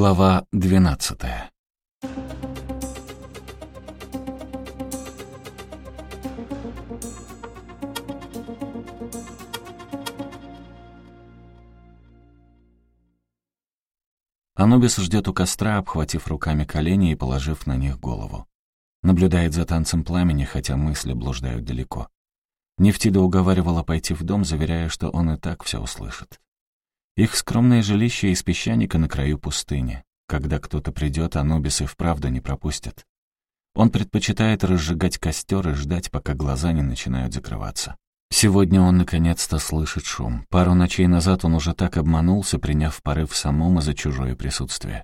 Глава двенадцатая. Анубис ждет у костра, обхватив руками колени и положив на них голову. Наблюдает за танцем пламени, хотя мысли блуждают далеко. Нефтида уговаривала пойти в дом, заверяя, что он и так все услышит. Их скромное жилище из песчаника на краю пустыни. Когда кто-то придет, Анубис и вправду не пропустит. Он предпочитает разжигать костер и ждать, пока глаза не начинают закрываться. Сегодня он наконец-то слышит шум. Пару ночей назад он уже так обманулся, приняв порыв самому за чужое присутствие.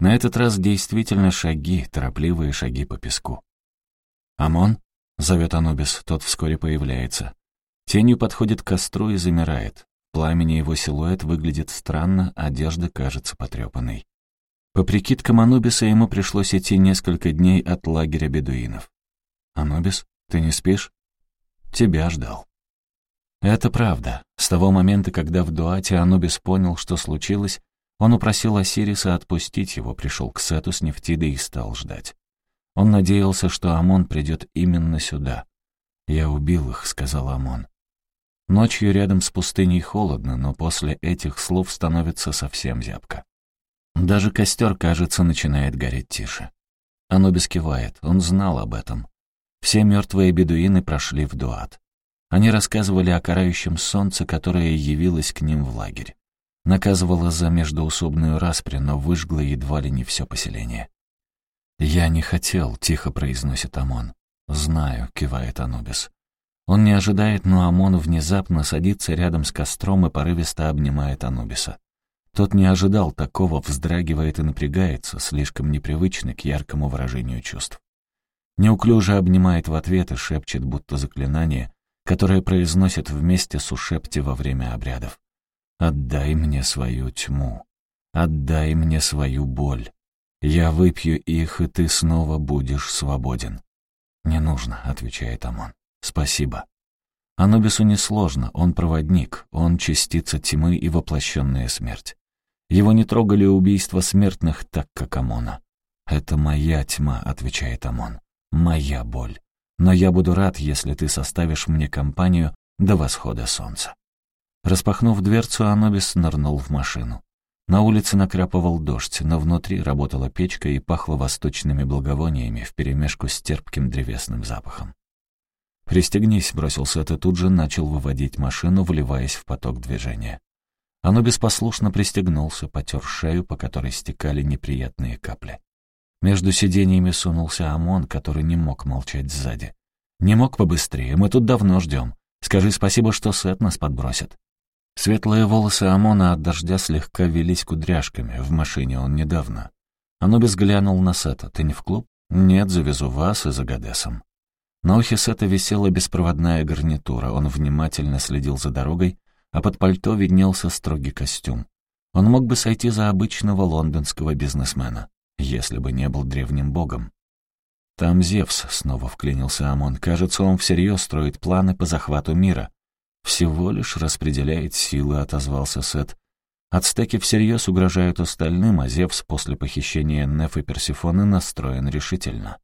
На этот раз действительно шаги, торопливые шаги по песку. «Амон?» — зовет Анубис, тот вскоре появляется. Тенью подходит к костру и замирает пламени его силуэт выглядит странно, одежда кажется потрепанной. По прикидкам Анубиса ему пришлось идти несколько дней от лагеря бедуинов. «Анубис, ты не спишь?» «Тебя ждал». Это правда. С того момента, когда в Дуате Анубис понял, что случилось, он упросил Осириса отпустить его, пришел к Сету с Нефтидой и стал ждать. Он надеялся, что Амон придет именно сюда. «Я убил их», — сказал Амон. Ночью рядом с пустыней холодно, но после этих слов становится совсем зябко. Даже костер, кажется, начинает гореть тише. Анубис кивает, он знал об этом. Все мертвые бедуины прошли в Дуат. Они рассказывали о карающем солнце, которое явилось к ним в лагерь. Наказывало за междоусобную распри, но выжгло едва ли не все поселение. «Я не хотел», — тихо произносит Амон. «Знаю», — кивает Анубис. Он не ожидает, но Амон внезапно садится рядом с костром и порывисто обнимает Анубиса. Тот не ожидал такого, вздрагивает и напрягается, слишком непривычный к яркому выражению чувств. Неуклюже обнимает в ответ и шепчет, будто заклинание, которое произносит вместе с ушепти во время обрядов. «Отдай мне свою тьму, отдай мне свою боль. Я выпью их, и ты снова будешь свободен». «Не нужно», — отвечает Амон. Спасибо. Анубису несложно, он проводник, он частица тьмы и воплощенная смерть. Его не трогали убийства смертных так, как Амона. «Это моя тьма», — отвечает Амон. «Моя боль. Но я буду рад, если ты составишь мне компанию до восхода солнца». Распахнув дверцу, Анубис нырнул в машину. На улице накрапывал дождь, но внутри работала печка и пахло восточными благовониями вперемешку с терпким древесным запахом. «Пристегнись», — бросился ты тут же начал выводить машину, вливаясь в поток движения. Оно беспослушно пристегнулся, потер шею, по которой стекали неприятные капли. Между сиденьями сунулся ОМОН, который не мог молчать сзади. «Не мог побыстрее, мы тут давно ждем. Скажи спасибо, что Сет нас подбросит». Светлые волосы Амона от дождя слегка велись кудряшками, в машине он недавно. Анубис глянул на Сета. «Ты не в клуб?» «Нет, завезу вас и за Гадесом». На ухе Сета висела беспроводная гарнитура, он внимательно следил за дорогой, а под пальто виднелся строгий костюм. Он мог бы сойти за обычного лондонского бизнесмена, если бы не был древним богом. «Там Зевс», — снова вклинился Амон, — «кажется, он всерьез строит планы по захвату мира». «Всего лишь распределяет силы», — отозвался Сет. «Ацтеки всерьез угрожают остальным, а Зевс после похищения Неф и Персифоны настроен решительно».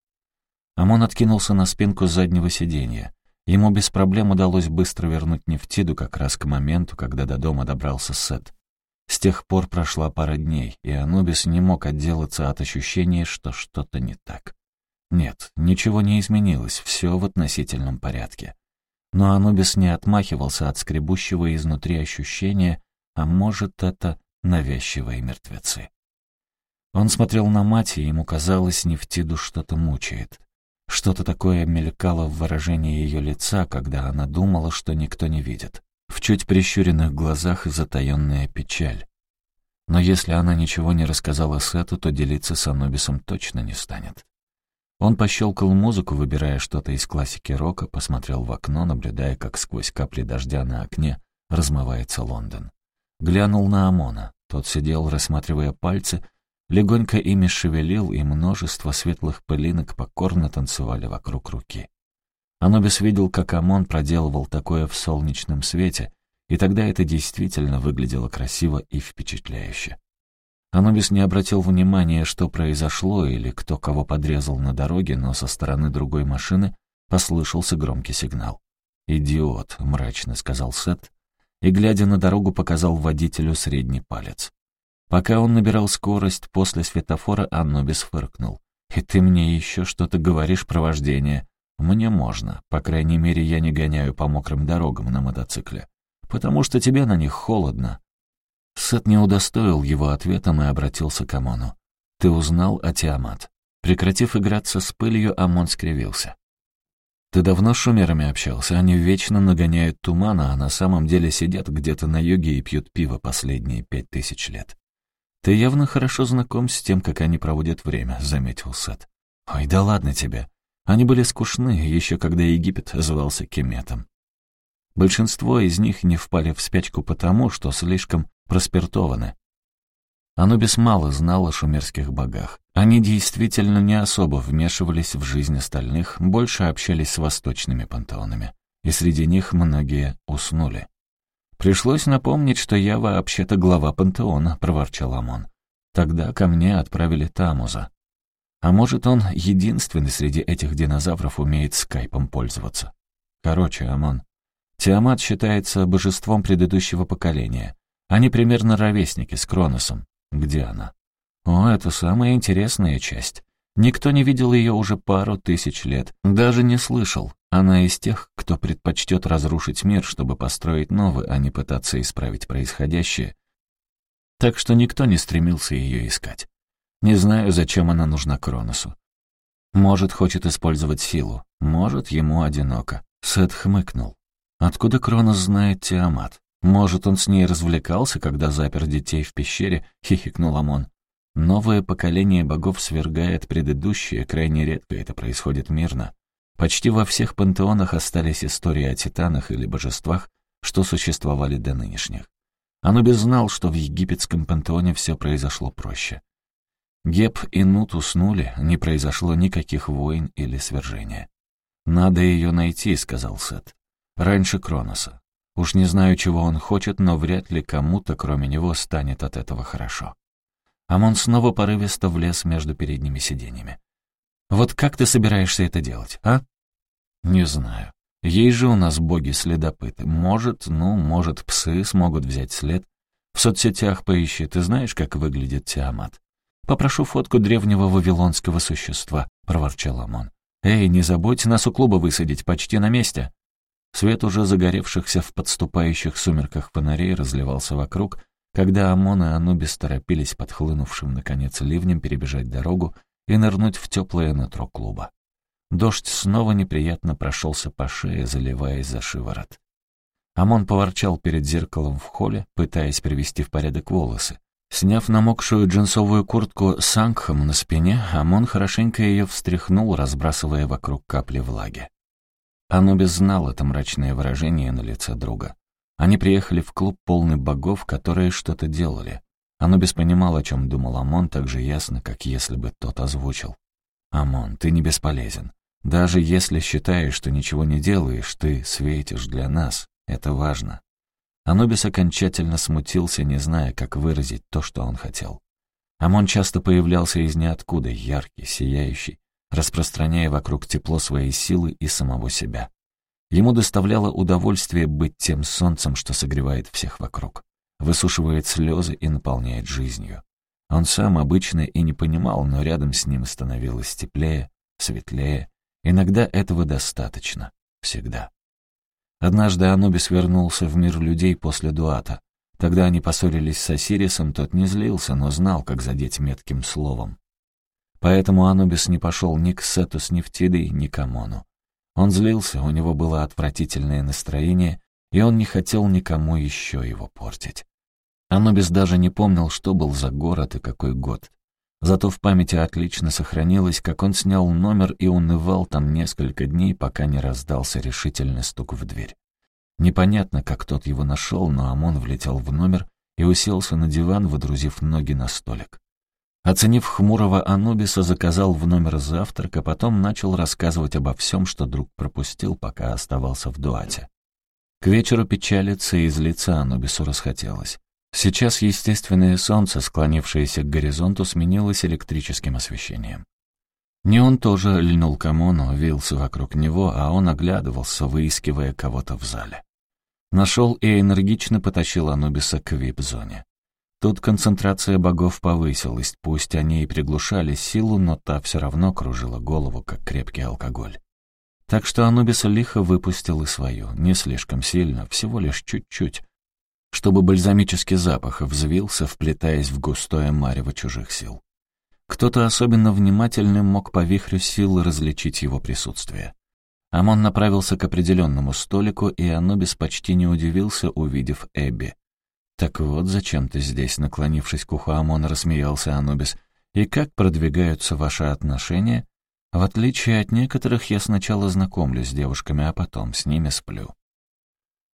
Амон откинулся на спинку заднего сиденья. Ему без проблем удалось быстро вернуть Нефтиду как раз к моменту, когда до дома добрался Сет. С тех пор прошла пара дней, и Анубис не мог отделаться от ощущения, что что-то не так. Нет, ничего не изменилось, все в относительном порядке. Но Анубис не отмахивался от скребущего изнутри ощущения, а может, это навязчивые мертвецы. Он смотрел на мать, и ему казалось, Нефтиду что-то мучает. Что-то такое мелькало в выражении ее лица, когда она думала, что никто не видит. В чуть прищуренных глазах затаённая печаль. Но если она ничего не рассказала Сету, то делиться с Анубисом точно не станет. Он пощелкал музыку, выбирая что-то из классики рока, посмотрел в окно, наблюдая, как сквозь капли дождя на окне размывается Лондон. Глянул на Амона. Тот сидел, рассматривая пальцы, Легонько ими шевелил, и множество светлых пылинок покорно танцевали вокруг руки. Анубис видел, как Амон проделывал такое в солнечном свете, и тогда это действительно выглядело красиво и впечатляюще. Анубис не обратил внимания, что произошло или кто кого подрезал на дороге, но со стороны другой машины послышался громкий сигнал. «Идиот», — мрачно сказал Сет, и, глядя на дорогу, показал водителю средний палец. Пока он набирал скорость, после светофора Анубис фыркнул. «И ты мне еще что-то говоришь про вождение?» «Мне можно. По крайней мере, я не гоняю по мокрым дорогам на мотоцикле. Потому что тебе на них холодно, Сет не удостоил его ответом и обратился к Амону. «Ты узнал о Тиамат?» Прекратив играться с пылью, Амон скривился. «Ты давно с шумерами общался? Они вечно нагоняют тумана, а на самом деле сидят где-то на юге и пьют пиво последние пять тысяч лет. Ты явно хорошо знаком с тем, как они проводят время», — заметил Сет. «Ой, да ладно тебе. Они были скучны, еще когда Египет звался Кеметом. Большинство из них не впали в спячку потому, что слишком проспиртованы. Анубис мало знал о шумерских богах. Они действительно не особо вмешивались в жизнь остальных, больше общались с восточными пантеонами. И среди них многие уснули. «Пришлось напомнить, что я вообще-то глава пантеона», — проворчал Амон. «Тогда ко мне отправили Тамуза. А может, он единственный среди этих динозавров умеет скайпом пользоваться. Короче, Амон, Тиамат считается божеством предыдущего поколения. Они примерно ровесники с Кроносом. Где она? О, это самая интересная часть. Никто не видел ее уже пару тысяч лет, даже не слышал. Она из тех, кто предпочтет разрушить мир, чтобы построить новый, а не пытаться исправить происходящее. Так что никто не стремился ее искать. Не знаю, зачем она нужна Кроносу. Может, хочет использовать силу, может, ему одиноко. Сет хмыкнул. Откуда Кронос знает Тиамат? Может, он с ней развлекался, когда запер детей в пещере, хихикнул Амон. Новое поколение богов свергает предыдущее, крайне редко это происходит мирно. Почти во всех пантеонах остались истории о титанах или божествах, что существовали до нынешних. Анубис знал, что в египетском пантеоне все произошло проще. Геб и Нут уснули, не произошло никаких войн или свержения. «Надо ее найти», — сказал Сет. «Раньше Кроноса. Уж не знаю, чего он хочет, но вряд ли кому-то, кроме него, станет от этого хорошо. Амон снова порывисто влез между передними сиденьями. «Вот как ты собираешься это делать, а?» «Не знаю. Есть же у нас боги-следопыты. Может, ну, может, псы смогут взять след. В соцсетях поищи, ты знаешь, как выглядит Тиамат?» «Попрошу фотку древнего вавилонского существа», — проворчал Амон. «Эй, не забудь нас у клуба высадить, почти на месте». Свет уже загоревшихся в подступающих сумерках фонарей разливался вокруг, когда Амон и Анубис торопились подхлынувшим, наконец, ливнем перебежать дорогу и нырнуть в теплое нутро клуба. Дождь снова неприятно прошелся по шее, заливаясь за шиворот. Амон поворчал перед зеркалом в холле, пытаясь привести в порядок волосы. Сняв намокшую джинсовую куртку с ангхом на спине, Амон хорошенько ее встряхнул, разбрасывая вокруг капли влаги. Анубис знал это мрачное выражение на лице друга. Они приехали в клуб полный богов, которые что-то делали. Анубис понимал, о чем думал Амон, так же ясно, как если бы тот озвучил. «Амон, ты не бесполезен. Даже если считаешь, что ничего не делаешь, ты светишь для нас. Это важно». Анубис окончательно смутился, не зная, как выразить то, что он хотел. Амон часто появлялся из ниоткуда, яркий, сияющий, распространяя вокруг тепло своей силы и самого себя. Ему доставляло удовольствие быть тем солнцем, что согревает всех вокруг, высушивает слезы и наполняет жизнью. Он сам обычно и не понимал, но рядом с ним становилось теплее, светлее. Иногда этого достаточно. Всегда. Однажды Анубис вернулся в мир людей после дуата. Тогда они поссорились с Осирисом, тот не злился, но знал, как задеть метким словом. Поэтому Анубис не пошел ни к Сету с Нефтидой, ни к Амону. Он злился, у него было отвратительное настроение, и он не хотел никому еще его портить. Анубис даже не помнил, что был за город и какой год. Зато в памяти отлично сохранилось, как он снял номер и унывал там несколько дней, пока не раздался решительный стук в дверь. Непонятно, как тот его нашел, но Амон влетел в номер и уселся на диван, выдрузив ноги на столик. Оценив хмурого Анубиса, заказал в номер завтрак, а потом начал рассказывать обо всем, что друг пропустил, пока оставался в дуате. К вечеру печалиться и злиться Анубису расхотелось. Сейчас естественное солнце, склонившееся к горизонту, сменилось электрическим освещением. Неон тоже льнул к Амону, вился вокруг него, а он оглядывался, выискивая кого-то в зале. Нашел и энергично потащил Анубиса к вип-зоне. Тут концентрация богов повысилась, пусть они и приглушали силу, но та все равно кружила голову, как крепкий алкоголь. Так что Анубис лихо выпустил и свою, не слишком сильно, всего лишь чуть-чуть, чтобы бальзамический запах взвился, вплетаясь в густое марево чужих сил. Кто-то особенно внимательным мог по вихрю сил различить его присутствие. Амон направился к определенному столику, и Анубис почти не удивился, увидев Эбби. «Так вот, зачем ты здесь?» — наклонившись к уху Амона, рассмеялся Анубис. «И как продвигаются ваши отношения?» «В отличие от некоторых, я сначала знакомлюсь с девушками, а потом с ними сплю».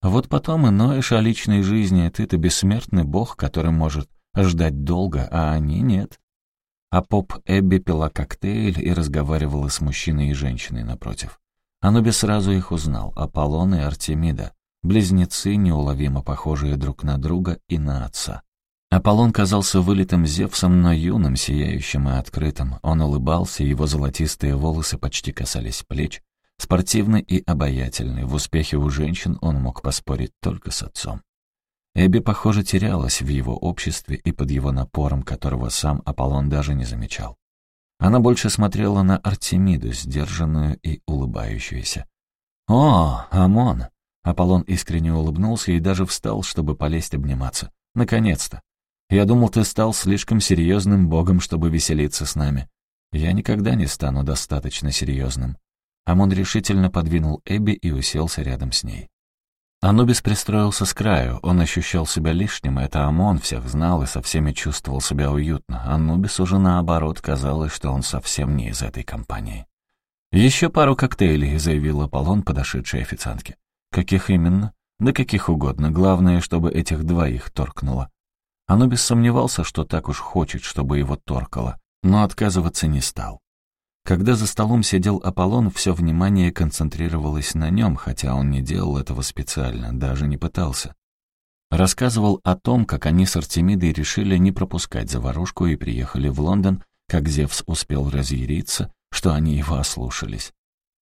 Вот потом и ноешь о личной жизни, ты-то бессмертный бог, который может ждать долго, а они нет. А поп Эбби пила коктейль и разговаривала с мужчиной и женщиной напротив. Анубис сразу их узнал — Аполлон и Артемида, близнецы, неуловимо похожие друг на друга и на отца. Аполлон казался вылитым Зевсом, но юным, сияющим и открытым. Он улыбался, его золотистые волосы почти касались плеч, Спортивный и обаятельный, в успехе у женщин он мог поспорить только с отцом. Эбби, похоже, терялась в его обществе и под его напором, которого сам Аполлон даже не замечал. Она больше смотрела на Артемиду, сдержанную и улыбающуюся. «О, Амон!» Аполлон искренне улыбнулся и даже встал, чтобы полезть обниматься. «Наконец-то! Я думал, ты стал слишком серьезным богом, чтобы веселиться с нами. Я никогда не стану достаточно серьезным. Амон решительно подвинул Эбби и уселся рядом с ней. Анубис пристроился с краю, он ощущал себя лишним, это Амон всех знал и со всеми чувствовал себя уютно. Анубис уже наоборот казалось, что он совсем не из этой компании. «Еще пару коктейлей», — заявил Аполлон подошедшей официантке. «Каких именно?» «Да каких угодно, главное, чтобы этих двоих торкнуло». Анубис сомневался, что так уж хочет, чтобы его торкало, но отказываться не стал. Когда за столом сидел Аполлон, все внимание концентрировалось на нем, хотя он не делал этого специально, даже не пытался. Рассказывал о том, как они с Артемидой решили не пропускать заварушку и приехали в Лондон, как Зевс успел разъяриться, что они его ослушались.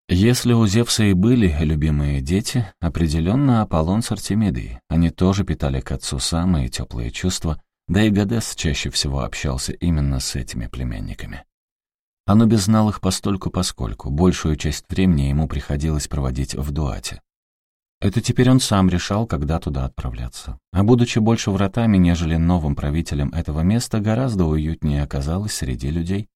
Если у Зевса и были любимые дети, определенно Аполлон с Артемидой. Они тоже питали к отцу самые теплые чувства, да и Гадес чаще всего общался именно с этими племянниками. Анубис знал их постольку-поскольку, большую часть времени ему приходилось проводить в Дуате. Это теперь он сам решал, когда туда отправляться. А будучи больше вратами, нежели новым правителем этого места, гораздо уютнее оказалось среди людей.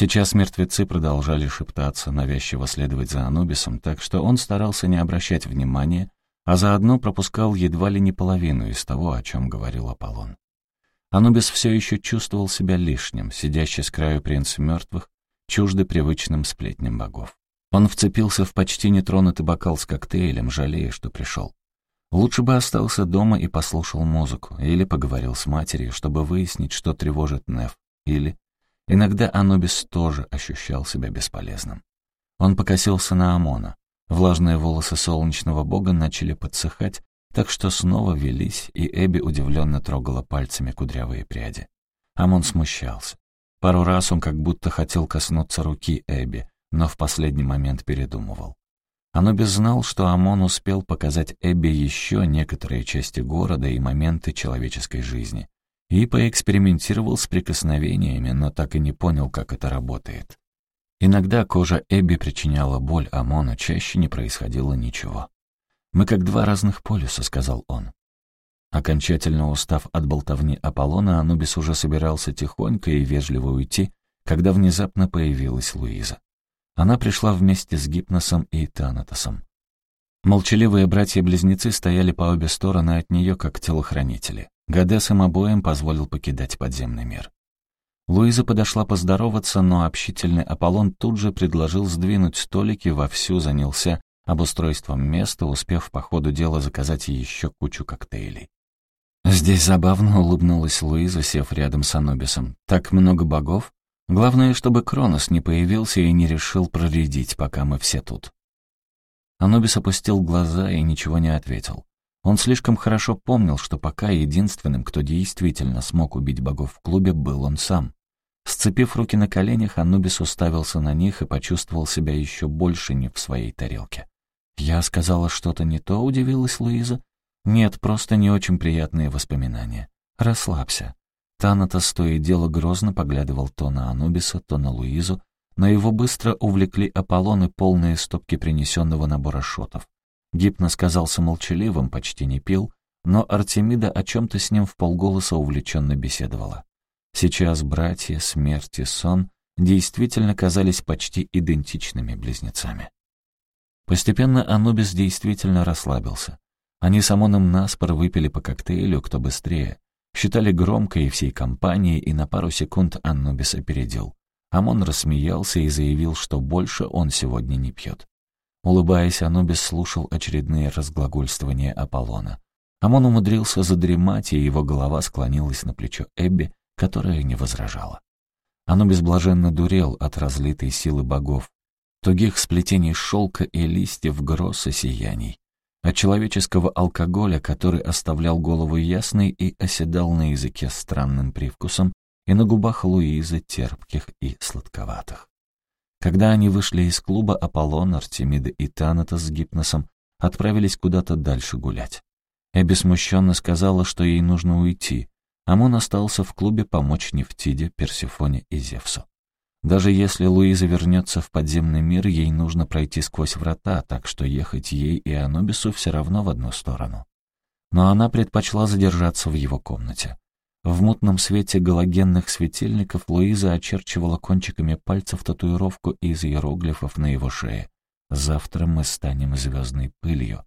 Сейчас мертвецы продолжали шептаться, навязчиво следовать за Анубисом, так что он старался не обращать внимания, а заодно пропускал едва ли не половину из того, о чем говорил Аполлон. Анубис все еще чувствовал себя лишним, сидящий с краю принц мертвых, чужды привычным сплетням богов. Он вцепился в почти нетронутый бокал с коктейлем, жалея, что пришел. Лучше бы остался дома и послушал музыку, или поговорил с матерью, чтобы выяснить, что тревожит Неф, или... Иногда Анубис тоже ощущал себя бесполезным. Он покосился на Амона. Влажные волосы солнечного бога начали подсыхать, так что снова велись, и Эбби удивленно трогала пальцами кудрявые пряди. Амон смущался. Пару раз он как будто хотел коснуться руки Эбби, но в последний момент передумывал. Анубис знал, что Амон успел показать Эбби еще некоторые части города и моменты человеческой жизни, и поэкспериментировал с прикосновениями, но так и не понял, как это работает. Иногда кожа Эбби причиняла боль Амону, чаще не происходило ничего. «Мы как два разных полюса», — сказал он. Окончательно устав от болтовни Аполлона, Анубис уже собирался тихонько и вежливо уйти, когда внезапно появилась Луиза. Она пришла вместе с Гипносом и Танатосом. Молчаливые братья-близнецы стояли по обе стороны от нее, как телохранители. Гадес им обоим позволил покидать подземный мир. Луиза подошла поздороваться, но общительный Аполлон тут же предложил сдвинуть столики, вовсю занялся обустройством места, успев по ходу дела заказать еще кучу коктейлей. «Здесь забавно», — улыбнулась Луиза, сев рядом с Анубисом. «Так много богов? Главное, чтобы Кронос не появился и не решил проредить, пока мы все тут». Анубис опустил глаза и ничего не ответил. Он слишком хорошо помнил, что пока единственным, кто действительно смог убить богов в клубе, был он сам. Сцепив руки на коленях, Анубис уставился на них и почувствовал себя еще больше не в своей тарелке. «Я сказала что-то не то», — удивилась Луиза. «Нет, просто не очень приятные воспоминания. Расслабься». Танатос то и дело грозно поглядывал то на Анубиса, то на Луизу, но его быстро увлекли Аполлоны полные стопки принесенного набора шотов. Гипнос казался молчаливым, почти не пил, но Артемида о чем-то с ним в полголоса увлеченно беседовала. Сейчас братья, смерть и сон действительно казались почти идентичными близнецами. Постепенно Анубис действительно расслабился. Они с Амоном наспор выпили по коктейлю, кто быстрее. Считали громко и всей компанией, и на пару секунд Анубис опередил. Амон рассмеялся и заявил, что больше он сегодня не пьет. Улыбаясь, Анубис слушал очередные разглагольствования Аполлона. Амон умудрился задремать, и его голова склонилась на плечо Эбби, которая не возражала. Анубис блаженно дурел от разлитой силы богов, тугих сплетений шелка и листьев гроз и сияний, от человеческого алкоголя, который оставлял голову ясной и оседал на языке странным привкусом, и на губах Луизы терпких и сладковатых. Когда они вышли из клуба, Аполлон, Артемида и Таната с Гипносом отправились куда-то дальше гулять. Эбби смущенно сказала, что ей нужно уйти, Амон остался в клубе помочь Нефтиде, Персифоне и Зевсу. Даже если Луиза вернется в подземный мир, ей нужно пройти сквозь врата, так что ехать ей и Анубису все равно в одну сторону. Но она предпочла задержаться в его комнате. В мутном свете галогенных светильников Луиза очерчивала кончиками пальцев татуировку из иероглифов на его шее. «Завтра мы станем звездной пылью».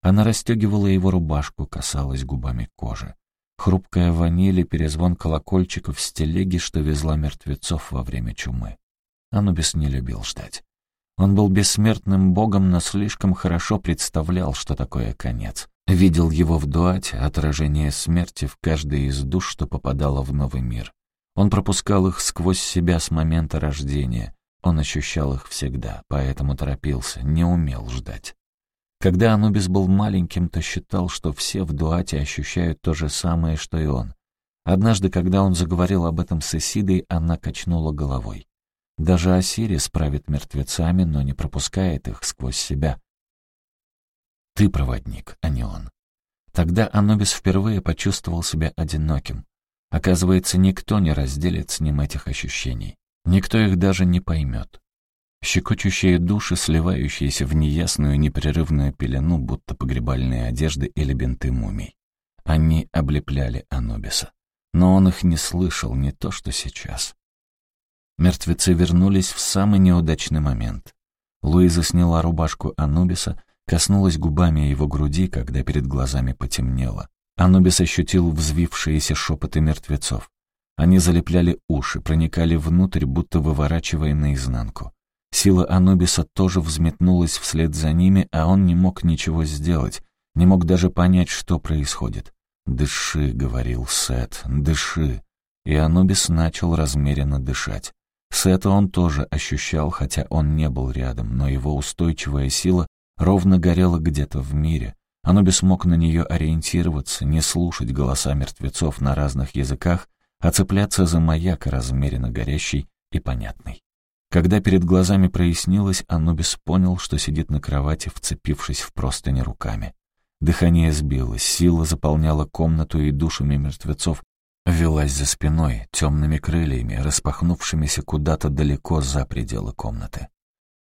Она расстегивала его рубашку, касалась губами кожи. Хрупкая ваниль и перезвон колокольчиков с телеги, что везла мертвецов во время чумы. Анубис не любил ждать. Он был бессмертным богом, но слишком хорошо представлял, что такое конец. Видел его в дуате, отражение смерти в каждой из душ, что попадало в новый мир. Он пропускал их сквозь себя с момента рождения. Он ощущал их всегда, поэтому торопился, не умел ждать. Когда Анубис был маленьким, то считал, что все в Дуате ощущают то же самое, что и он. Однажды, когда он заговорил об этом с Исидой, она качнула головой. Даже Осирис правит мертвецами, но не пропускает их сквозь себя. Ты проводник, а не он. Тогда Анубис впервые почувствовал себя одиноким. Оказывается, никто не разделит с ним этих ощущений. Никто их даже не поймет. Щекочущие души, сливающиеся в неясную непрерывную пелену, будто погребальные одежды или бинты мумий. Они облепляли Анубиса. Но он их не слышал, не то что сейчас. Мертвецы вернулись в самый неудачный момент. Луиза сняла рубашку Анубиса, коснулась губами его груди, когда перед глазами потемнело. Анубис ощутил взвившиеся шепоты мертвецов. Они залепляли уши, проникали внутрь, будто выворачивая наизнанку. Сила Анубиса тоже взметнулась вслед за ними, а он не мог ничего сделать, не мог даже понять, что происходит. «Дыши», — говорил Сет, — «дыши». И Анубис начал размеренно дышать. Сета он тоже ощущал, хотя он не был рядом, но его устойчивая сила ровно горела где-то в мире. Анубис мог на нее ориентироваться, не слушать голоса мертвецов на разных языках, а цепляться за маяк размеренно горящий и понятный. Когда перед глазами прояснилось, Анубис понял, что сидит на кровати, вцепившись в простыни руками. Дыхание сбилось, сила заполняла комнату и душами мертвецов велась за спиной, темными крыльями, распахнувшимися куда-то далеко за пределы комнаты.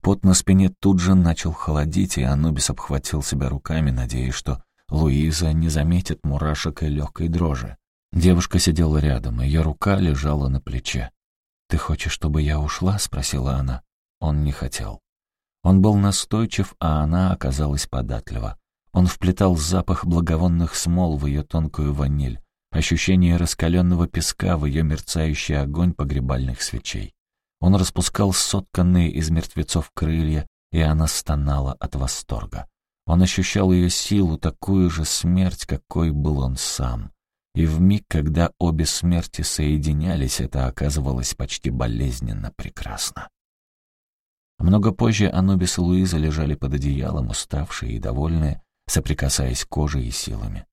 Пот на спине тут же начал холодить, и Анубис обхватил себя руками, надеясь, что Луиза не заметит мурашек и легкой дрожи. Девушка сидела рядом, ее рука лежала на плече. «Ты хочешь, чтобы я ушла?» — спросила она. Он не хотел. Он был настойчив, а она оказалась податлива. Он вплетал запах благовонных смол в ее тонкую ваниль, ощущение раскаленного песка в ее мерцающий огонь погребальных свечей. Он распускал сотканные из мертвецов крылья, и она стонала от восторга. Он ощущал ее силу, такую же смерть, какой был он сам. И в миг, когда обе смерти соединялись, это оказывалось почти болезненно прекрасно. Много позже Анубис и Луиза лежали под одеялом, уставшие и довольные, соприкасаясь кожей и силами.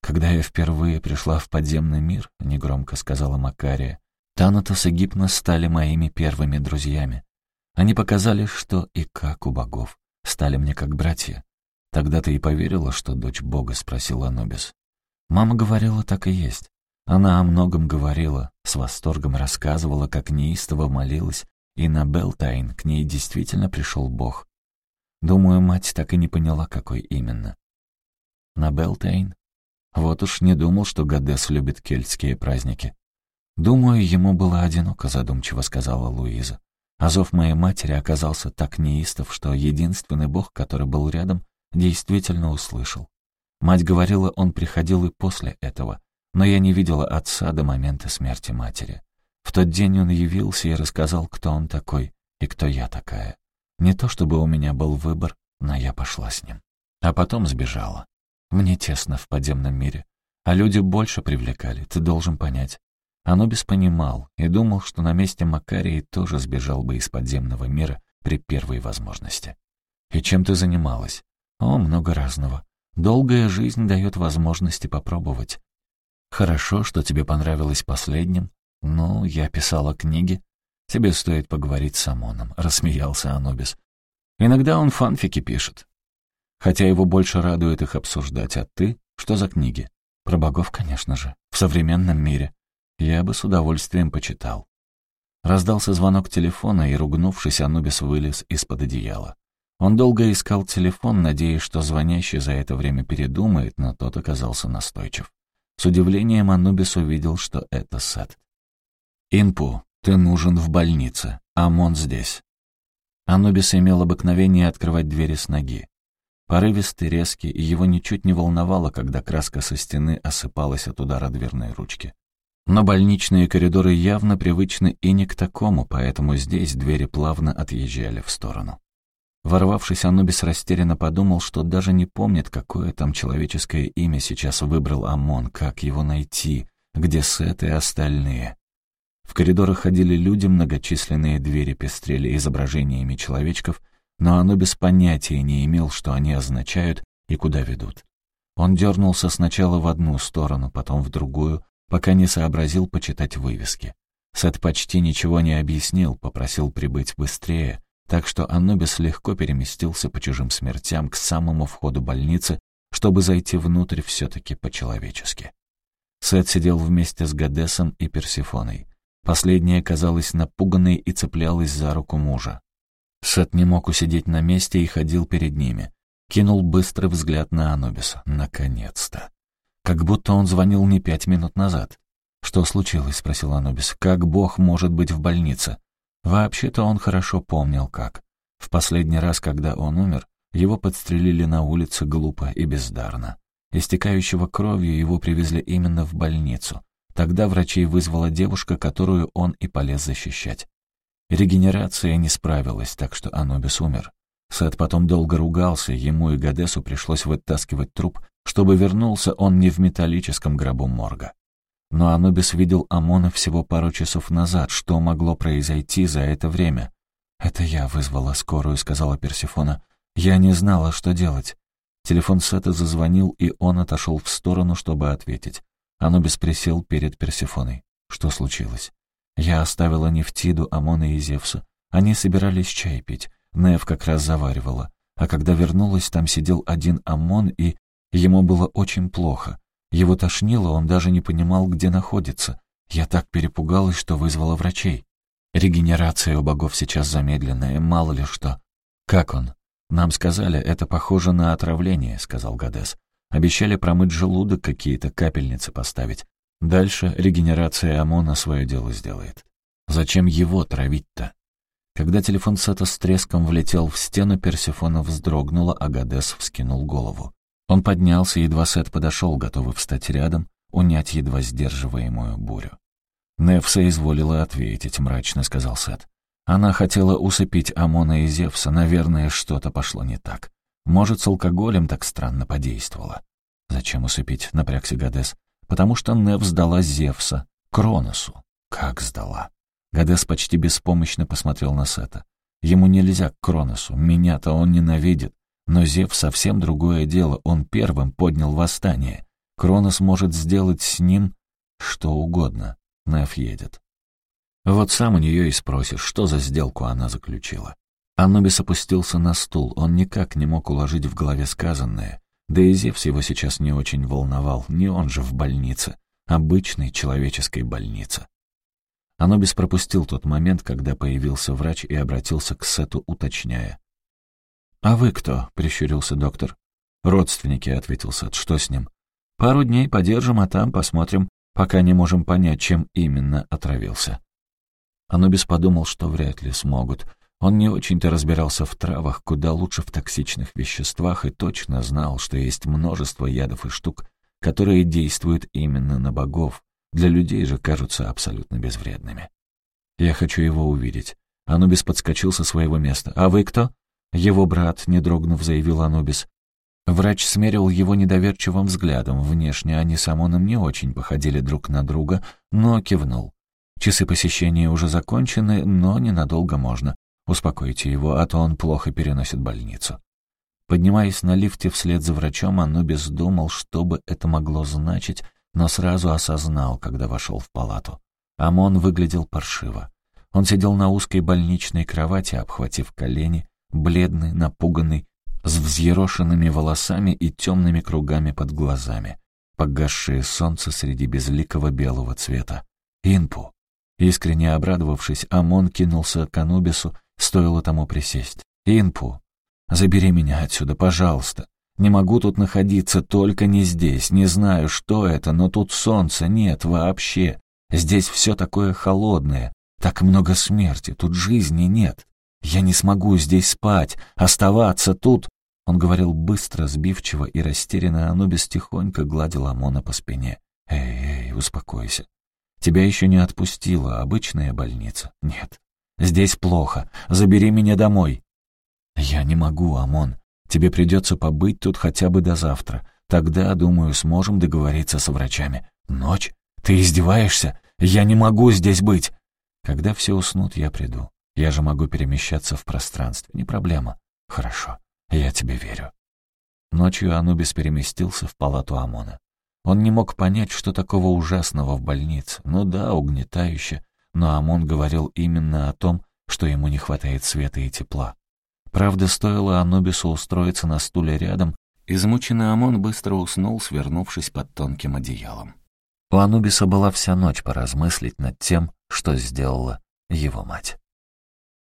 «Когда я впервые пришла в подземный мир», — негромко сказала Макария, «Танатос и Гипнос стали моими первыми друзьями. Они показали, что и как у богов, стали мне как братья. Тогда ты и поверила, что дочь бога?» — спросил Анубис. Мама говорила, так и есть. Она о многом говорила, с восторгом рассказывала, как неистово молилась, и на Белтайн к ней действительно пришел бог. Думаю, мать так и не поняла, какой именно. На Белтайн? Вот уж не думал, что Гадес любит кельтские праздники. Думаю, ему было одиноко, задумчиво сказала Луиза. А зов моей матери оказался так неистов, что единственный бог, который был рядом, действительно услышал. Мать говорила, он приходил и после этого, но я не видела отца до момента смерти матери. В тот день он явился и рассказал, кто он такой и кто я такая. Не то чтобы у меня был выбор, но я пошла с ним. А потом сбежала. Мне тесно в подземном мире. А люди больше привлекали, ты должен понять. Анубис понимал и думал, что на месте Макарии тоже сбежал бы из подземного мира при первой возможности. «И чем ты занималась?» «О, много разного. Долгая жизнь дает возможности попробовать. Хорошо, что тебе понравилось последним. Ну, я писала книги. Тебе стоит поговорить с Амоном», — рассмеялся Анубис. «Иногда он фанфики пишет. Хотя его больше радует их обсуждать. А ты? Что за книги? Про богов, конечно же. В современном мире. Я бы с удовольствием почитал». Раздался звонок телефона, и, ругнувшись, Анубис вылез из-под одеяла. Он долго искал телефон, надеясь, что звонящий за это время передумает, но тот оказался настойчив. С удивлением Анубис увидел, что это Сет. «Инпу, ты нужен в больнице. Амон здесь». Анубис имел обыкновение открывать двери с ноги. Порывистый, резкий, и его ничуть не волновало, когда краска со стены осыпалась от удара дверной ручки. Но больничные коридоры явно привычны и не к такому, поэтому здесь двери плавно отъезжали в сторону. Ворвавшись, Анубис растерянно подумал, что даже не помнит, какое там человеческое имя сейчас выбрал Амон, как его найти, где Сет и остальные. В коридорах ходили люди, многочисленные двери пестрели изображениями человечков, но Анубис понятия не имел, что они означают и куда ведут. Он дернулся сначала в одну сторону, потом в другую, пока не сообразил почитать вывески. Сет почти ничего не объяснил, попросил прибыть быстрее, так что Анубис легко переместился по чужим смертям к самому входу больницы, чтобы зайти внутрь все-таки по-человечески. Сет сидел вместе с Гадесом и Персифоной. Последняя казалась напуганной и цеплялась за руку мужа. Сет не мог усидеть на месте и ходил перед ними. Кинул быстрый взгляд на Анубиса. Наконец-то. Как будто он звонил не пять минут назад. «Что случилось?» — спросил Анубис. «Как Бог может быть в больнице?» Вообще-то он хорошо помнил как. В последний раз, когда он умер, его подстрелили на улице глупо и бездарно. Истекающего кровью его привезли именно в больницу. Тогда врачей вызвала девушка, которую он и полез защищать. Регенерация не справилась, так что Анубис умер. Сет потом долго ругался, ему и Гадесу пришлось вытаскивать труп, чтобы вернулся он не в металлическом гробу морга. Но Анубис видел Амона всего пару часов назад. Что могло произойти за это время? «Это я вызвала скорую», — сказала Персифона. «Я не знала, что делать». Телефон Сета зазвонил, и он отошел в сторону, чтобы ответить. Анубис присел перед Персифоной. Что случилось? Я оставила Нефтиду, Амона и Зевса. Они собирались чай пить. Нев как раз заваривала. А когда вернулась, там сидел один Амон, и ему было очень плохо. Его тошнило, он даже не понимал, где находится. Я так перепугалась, что вызвала врачей. Регенерация у богов сейчас замедленная, мало ли что. Как он? Нам сказали, это похоже на отравление, сказал Гадес. Обещали промыть желудок, какие-то капельницы поставить. Дальше регенерация ОМОНа свое дело сделает. Зачем его травить-то? Когда телефон Сета с треском влетел в стену, Персифона вздрогнула, а Гадес вскинул голову. Он поднялся, едва Сет подошел, готовый встать рядом, унять едва сдерживаемую бурю. Нев соизволила ответить, мрачно сказал Сет. Она хотела усыпить Амона и Зевса, наверное, что-то пошло не так. Может, с алкоголем так странно подействовало. Зачем усыпить, напрягся Гадес? Потому что Нев сдала Зевса, Кроносу. Как сдала? Гадес почти беспомощно посмотрел на Сета. Ему нельзя к Кроносу, меня-то он ненавидит. Но Зев совсем другое дело, он первым поднял восстание. Кронос может сделать с ним что угодно. Неф едет. Вот сам у нее и спросишь, что за сделку она заключила. Анубис опустился на стул, он никак не мог уложить в голове сказанное. Да и Зевс его сейчас не очень волновал, не он же в больнице, обычной человеческой больнице. Анубис пропустил тот момент, когда появился врач и обратился к Сету, уточняя. «А вы кто?» — прищурился доктор. «Родственники», — ответил Сет. «Что с ним?» «Пару дней подержим, а там посмотрим, пока не можем понять, чем именно отравился». Анубис подумал, что вряд ли смогут. Он не очень-то разбирался в травах, куда лучше в токсичных веществах, и точно знал, что есть множество ядов и штук, которые действуют именно на богов, для людей же кажутся абсолютно безвредными. «Я хочу его увидеть». Анубис подскочил со своего места. «А вы кто?» «Его брат», — не дрогнув, заявил Анубис. Врач смерил его недоверчивым взглядом. Внешне они с Амоном не очень походили друг на друга, но кивнул. Часы посещения уже закончены, но ненадолго можно. Успокойте его, а то он плохо переносит больницу. Поднимаясь на лифте вслед за врачом, Анубис думал, что бы это могло значить, но сразу осознал, когда вошел в палату. Амон выглядел паршиво. Он сидел на узкой больничной кровати, обхватив колени, бледный, напуганный, с взъерошенными волосами и темными кругами под глазами, погасшее солнце среди безликого белого цвета. «Инпу!» Искренне обрадовавшись, Амон кинулся к Анубису, стоило тому присесть. «Инпу! Забери меня отсюда, пожалуйста! Не могу тут находиться, только не здесь. Не знаю, что это, но тут солнца нет вообще. Здесь все такое холодное, так много смерти, тут жизни нет. Я не смогу здесь спать, оставаться тут. Он говорил быстро, сбивчиво и растерянно, Анубис тихонько гладил Амона по спине. «Эй, эй, успокойся. Тебя еще не отпустила обычная больница. Нет. Здесь плохо. Забери меня домой». «Я не могу, Амон. Тебе придется побыть тут хотя бы до завтра. Тогда, думаю, сможем договориться с врачами. Ночь? Ты издеваешься? Я не могу здесь быть. Когда все уснут, я приду. Я же могу перемещаться в пространстве. Не проблема. Хорошо. Я тебе верю. Ночью Анубис переместился в палату Амона. Он не мог понять, что такого ужасного в больнице. Ну да, угнетающе. Но Амон говорил именно о том, что ему не хватает света и тепла. Правда, стоило Анубису устроиться на стуле рядом, измученный Амон быстро уснул, свернувшись под тонким одеялом. У Анубиса была вся ночь поразмыслить над тем, что сделала его мать.